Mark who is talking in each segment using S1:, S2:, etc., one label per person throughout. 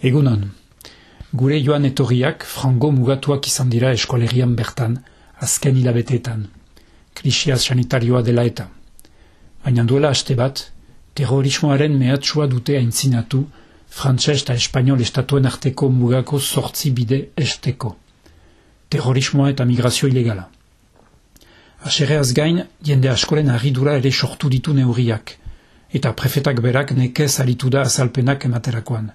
S1: Egunon, gure joan etorriak frango mugatuak izan dira eskolerian bertan, azken hilabeteetan, krisia sanitarioa dela eta. Baina duela aste bat, terrorismoaren mehatxua dute aintzinatu, frantses eta espanol estatuen arteko mugako sortzi bide esteko. Terrorismoa eta migrazio ilegala. Asereaz gain, jende askoren arridura ere sortu ditu neurriak, eta prefetak berak nekez alitu da azalpenak ematerakoan.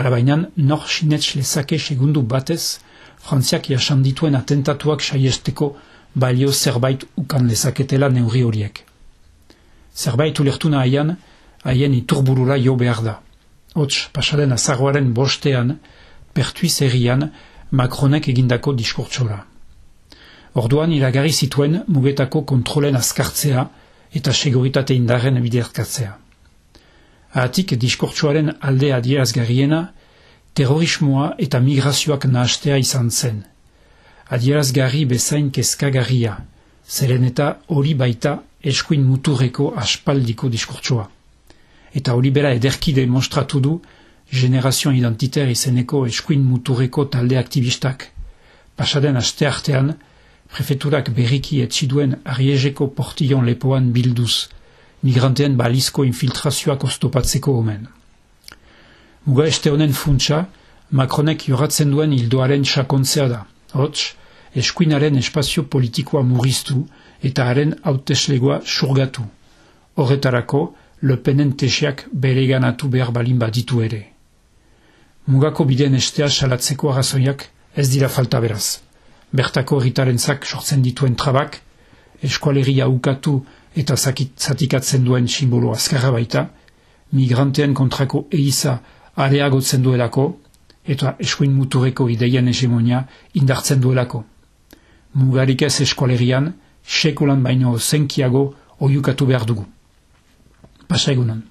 S1: Arabainan, nor sinetx lezake segundu batez, frantziak jasan dituen atentatuak saiesteko balio zerbait ukan lezaketela neurri horiek. Zerbait ulertu nahian, haien iturburura jo behar da. Hots, pasaren azarroaren bostean, pertuiz errian, Macronek egindako diskurtsora. Orduan iragarri zituen mugetako kontrolen azkartzea eta seguritate indarren biderkatzea. Ahatik diskurtsuaren alde adierazgarriena, terrorismoa eta migrazioak nahastea izan zen. Adierazgarri bezain kezkagarria, zeren eta hori baita eskuin muturreko aspaldiko diskurtsua. Eta hori bera ederki demonstratu du generazioan identiter izeneko eskuin muturreko talde aktivistak. Pasaden aste artean, prefeturak berriki etxiduen ariezeko portillon lepoan bilduz, migranteen balizko infiltrazioak oztopatzeko omen. Muga este honen funtsa, Macronek joratzen duen hildoaren sakontzea da. Hots, eskuinaren espazio politikoa murriztu eta haren hauteslegoa surgatu. Horretarako, Le Penen teseak bere ganatu behar balin baditu ere. Mugako bideen estea salatzeko arrazoiak ez dira falta beraz. Bertako erritaren zak sortzen dituen trabak, eskualeria ukatu eta zatikatzen duen simbolo azkarra baita, migranteen kontrako eiza areagotzen duelako, eta eskuin mutureko ideien hegemonia indartzen duelako. Mugarik ez eskualerian, sekulan baino zenkiago oiukatu behar dugu. Pasa egunan.